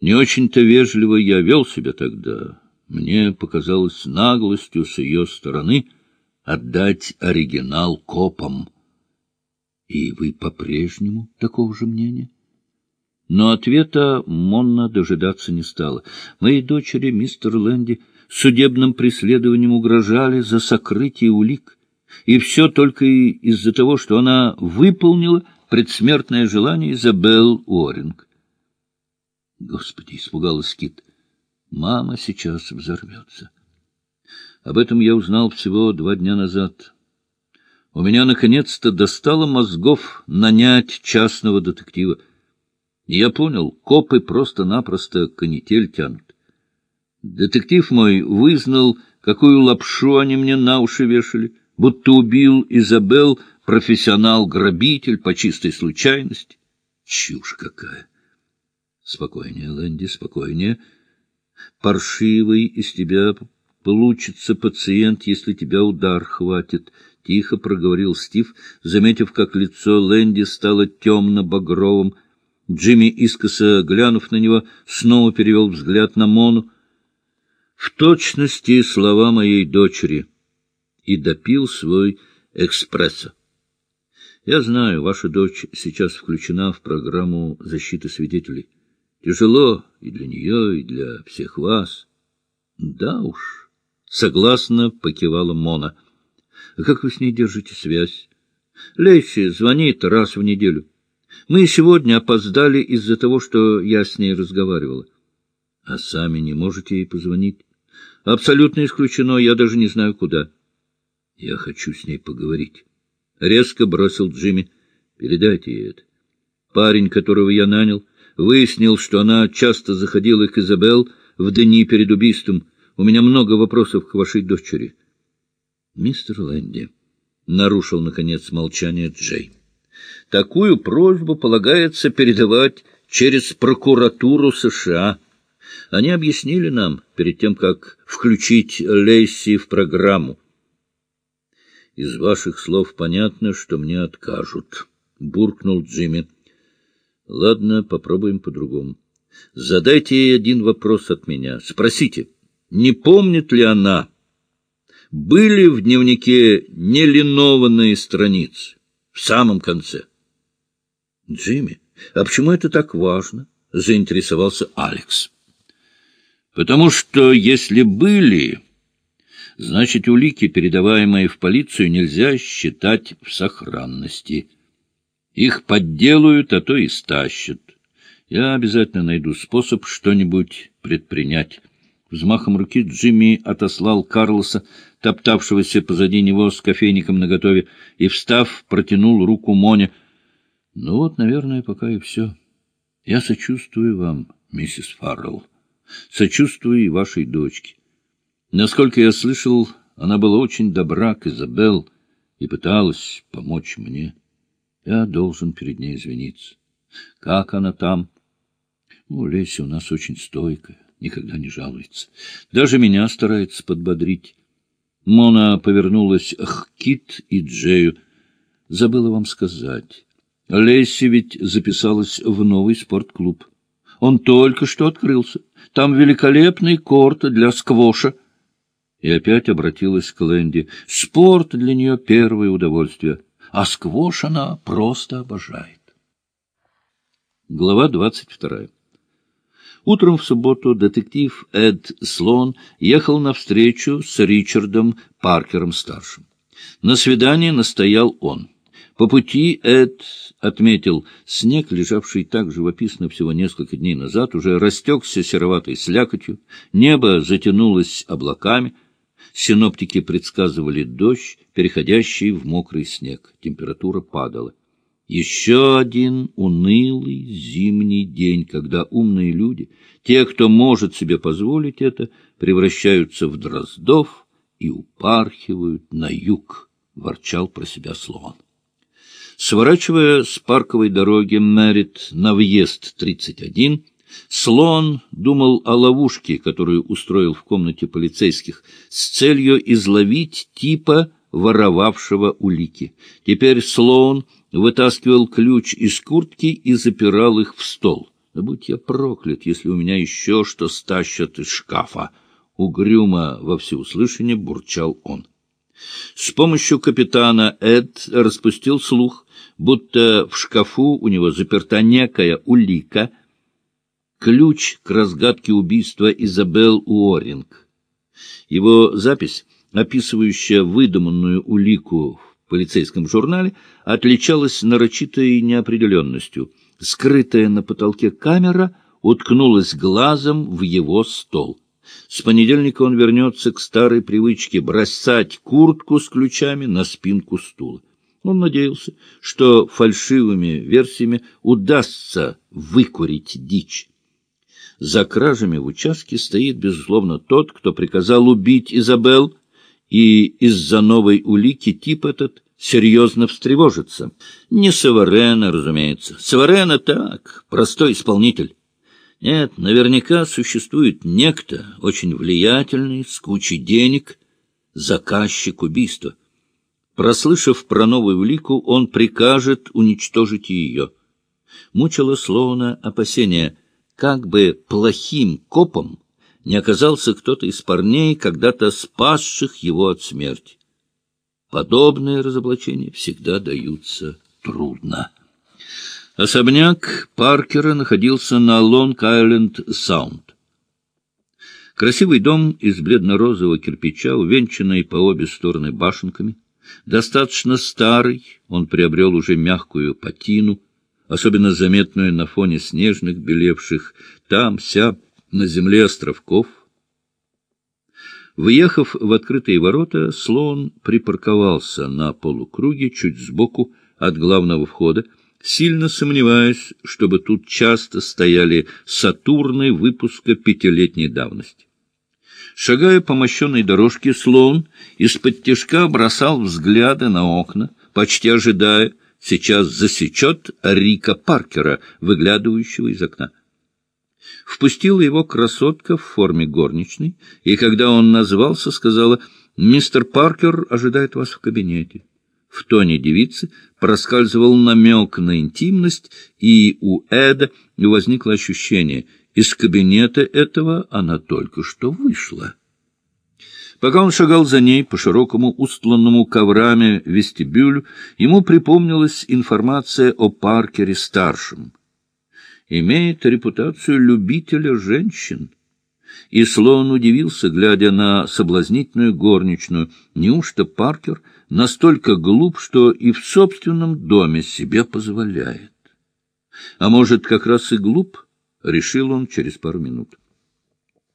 Не очень-то вежливо я вел себя тогда. Мне показалось наглостью с ее стороны отдать оригинал копам. И вы по-прежнему такого же мнения? Но ответа Монна дожидаться не стала. Моей дочери, мистер Лэнди, судебным преследованием угрожали за сокрытие улик. И все только из-за того, что она выполнила предсмертное желание Изабелл Уоринг. Господи, испугалась Кит. Мама сейчас взорвется. Об этом я узнал всего два дня назад. У меня наконец-то достало мозгов нанять частного детектива. И я понял, копы просто-напросто канитель тянут. Детектив мой вызнал, какую лапшу они мне на уши вешали, будто убил Изабел профессионал-грабитель по чистой случайности. Чушь какая! Спокойнее, Лэнди, спокойнее. Паршивый из тебя получится пациент, если тебя удар хватит, — тихо проговорил Стив, заметив, как лицо Лэнди стало темно-багровым. Джимми, искоса глянув на него, снова перевел взгляд на Мону. В точности слова моей дочери. И допил свой экспрессо. Я знаю, ваша дочь сейчас включена в программу защиты свидетелей. Тяжело и для нее, и для всех вас. Да уж, согласно покивала Мона. Как вы с ней держите связь? Лейси звонит раз в неделю. Мы сегодня опоздали из-за того, что я с ней разговаривала. А сами не можете ей позвонить? Абсолютно исключено, я даже не знаю, куда. Я хочу с ней поговорить. Резко бросил Джимми. Передайте ей это. Парень, которого я нанял, Выяснил, что она часто заходила к Изабел в дни перед убийством. У меня много вопросов к вашей дочери. Мистер Лэнди нарушил, наконец, молчание Джей. Такую просьбу полагается передавать через прокуратуру США. Они объяснили нам перед тем, как включить Лейси в программу. Из ваших слов понятно, что мне откажут, — буркнул Джимми. Ладно, попробуем по-другому. Задайте ей один вопрос от меня. Спросите, не помнит ли она, были в дневнике нелинованные страницы в самом конце? Джимми, а почему это так важно? Заинтересовался Алекс. Потому что если были, значит, улики, передаваемые в полицию, нельзя считать в сохранности. Их подделают, а то и стащат. Я обязательно найду способ что-нибудь предпринять. Взмахом руки Джимми отослал Карлоса, топтавшегося позади него с кофейником наготове, и, встав, протянул руку Моне. — Ну вот, наверное, пока и все. Я сочувствую вам, миссис Фаррелл. Сочувствую и вашей дочке. Насколько я слышал, она была очень добра к Изабелл и пыталась помочь мне. Я должен перед ней извиниться. Как она там? Ну, Леся у нас очень стойкая, никогда не жалуется. Даже меня старается подбодрить. Мона повернулась к Кит и Джею. Забыла вам сказать. Леся ведь записалась в новый спортклуб. Он только что открылся. Там великолепный корт для сквоша. И опять обратилась к Лэнди. Спорт для нее — первое удовольствие а сквош она просто обожает. Глава двадцать вторая. Утром в субботу детектив Эд Слон ехал на встречу с Ричардом Паркером-старшим. На свидание настоял он. По пути Эд отметил, снег, лежавший так живописно всего несколько дней назад, уже растекся сероватой слякотью, небо затянулось облаками — Синоптики предсказывали дождь, переходящий в мокрый снег. Температура падала. Еще один унылый зимний день, когда умные люди, те, кто может себе позволить это, превращаются в дроздов и упархивают на юг, — ворчал про себя слон. Сворачивая с парковой дороги Мэрит на въезд 31, Слон думал о ловушке, которую устроил в комнате полицейских, с целью изловить типа воровавшего улики. Теперь Слоун вытаскивал ключ из куртки и запирал их в стол. Будь я проклят, если у меня еще что стащат из шкафа! Угрюмо во всеуслышание бурчал он. С помощью капитана Эд распустил слух, будто в шкафу у него заперта некая улика, ключ к разгадке убийства Изабел Уоринг. Его запись, описывающая выдуманную улику в полицейском журнале, отличалась нарочитой неопределенностью. Скрытая на потолке камера уткнулась глазом в его стол. С понедельника он вернется к старой привычке бросать куртку с ключами на спинку стула. Он надеялся, что фальшивыми версиями удастся выкурить дичь. За кражами в участке стоит, безусловно, тот, кто приказал убить Изабел, и из-за новой улики тип этот серьезно встревожится. Не Саварена, разумеется. Саварена так, простой исполнитель. Нет, наверняка существует некто, очень влиятельный, с кучей денег, заказчик убийства. Прослышав про новую улику, он прикажет уничтожить ее. Мучило Слоуна опасение — как бы плохим копом не оказался кто-то из парней, когда-то спасших его от смерти. Подобные разоблачения всегда даются трудно. Особняк Паркера находился на Лонг-Айленд-Саунд. Красивый дом из бледно-розового кирпича, увенчанный по обе стороны башенками, достаточно старый, он приобрел уже мягкую патину — особенно заметную на фоне снежных, белевших там-ся на земле островков. Въехав в открытые ворота, Слоун припарковался на полукруге чуть сбоку от главного входа, сильно сомневаясь, чтобы тут часто стояли Сатурны выпуска пятилетней давности. Шагая по мощенной дорожке, Слоун из-под тяжка бросал взгляды на окна, почти ожидая, сейчас засечет Рика Паркера, выглядывающего из окна. Впустила его красотка в форме горничной, и когда он назвался, сказала, «Мистер Паркер ожидает вас в кабинете». В тоне девицы проскальзывал намек на интимность, и у Эда возникло ощущение, из кабинета этого она только что вышла. Пока он шагал за ней по широкому устланному коврами вестибюлю, ему припомнилась информация о Паркере-старшем. Имеет репутацию любителя женщин. И Слоун удивился, глядя на соблазнительную горничную. Неужто Паркер настолько глуп, что и в собственном доме себе позволяет? А может, как раз и глуп, решил он через пару минут.